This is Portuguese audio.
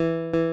Música